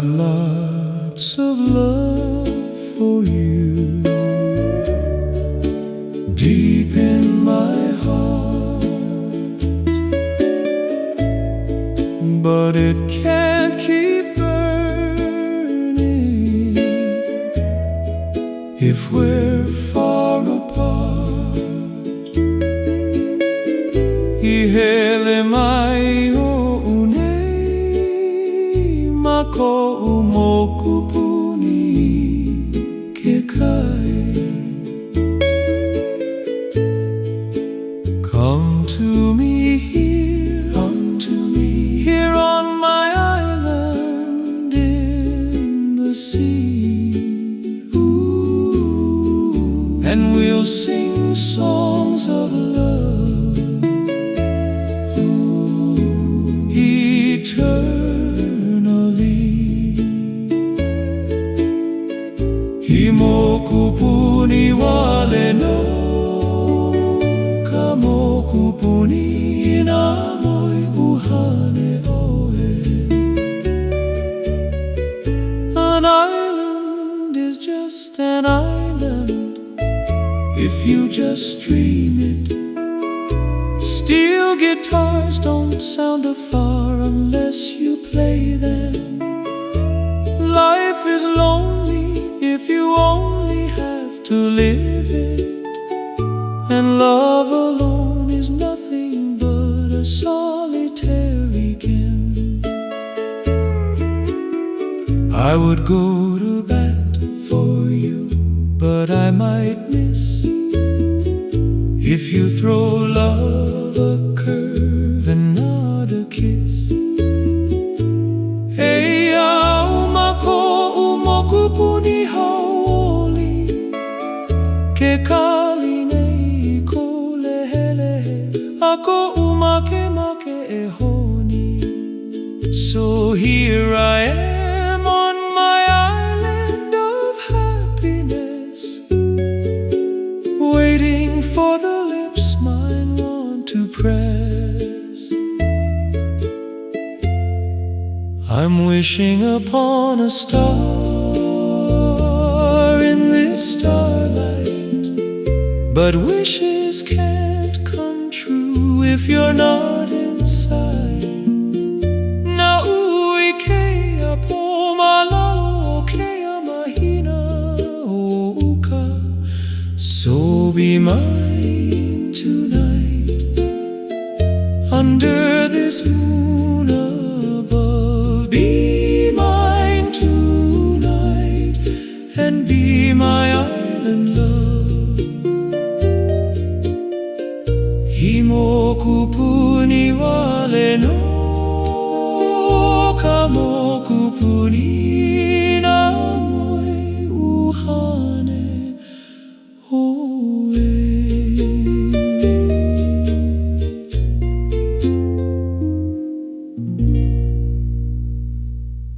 love for you deep in my heart, but it can't keep burning if we're far apart. Ihele unei mako umokupuni ke. Come to me here, come to me here on my island in the sea. Ooh, and we'll sing songs of love. Uhane oe An island is just an island If you just dream it. Steel guitars don't sound afar unless you play them I would go to bat for you, but I might miss if you throw love a curve and not a kiss. Hey, umako haoli ke ko lehelehe ako umake make. So here I am I'm wishing upon a star in this starlight, but wishes can't come true if you're not inside. Na uikea po malalo kea mahina o uka, so be mine tonight under this moon be my island love. Himokupuni wale no kamokupuni